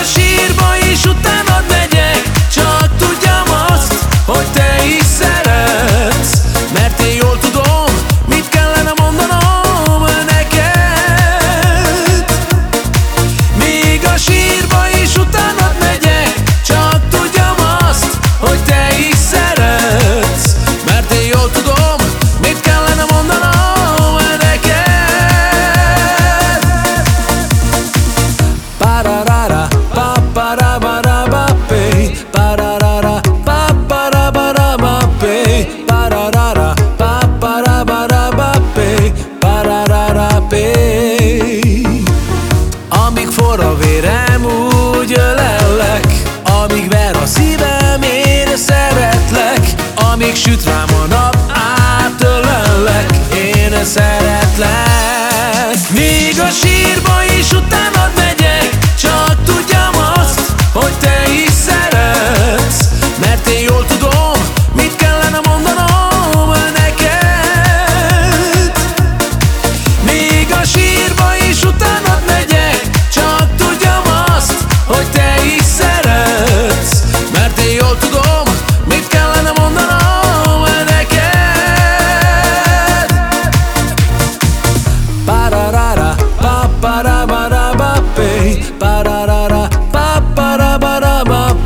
a sírba a vérem úgy ölellek Amíg ver a szívem, én szeretlek Amíg süt rám a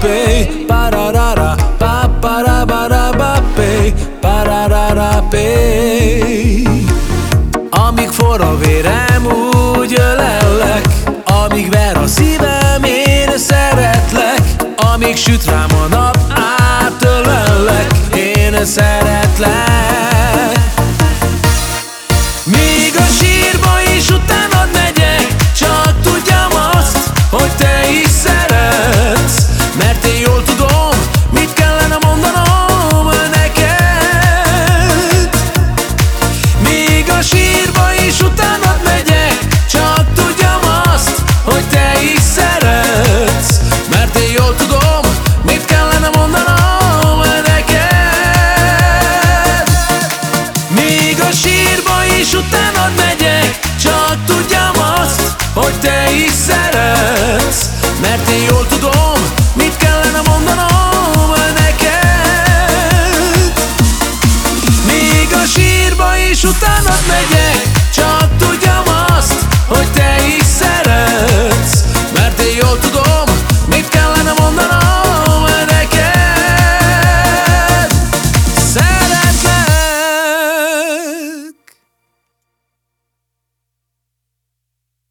pay, pararara, pa para para pa pay, pararara pay. Amíg for a vérem, úgy lelek, amíg ver a szívem, én szeretlek, amíg süt rám a nap, átölellek, én szeretlek. Hogy te is szeretsz. Mert én jól tudom, mit kellene mondanom neked. Még a sírba is utánad megyek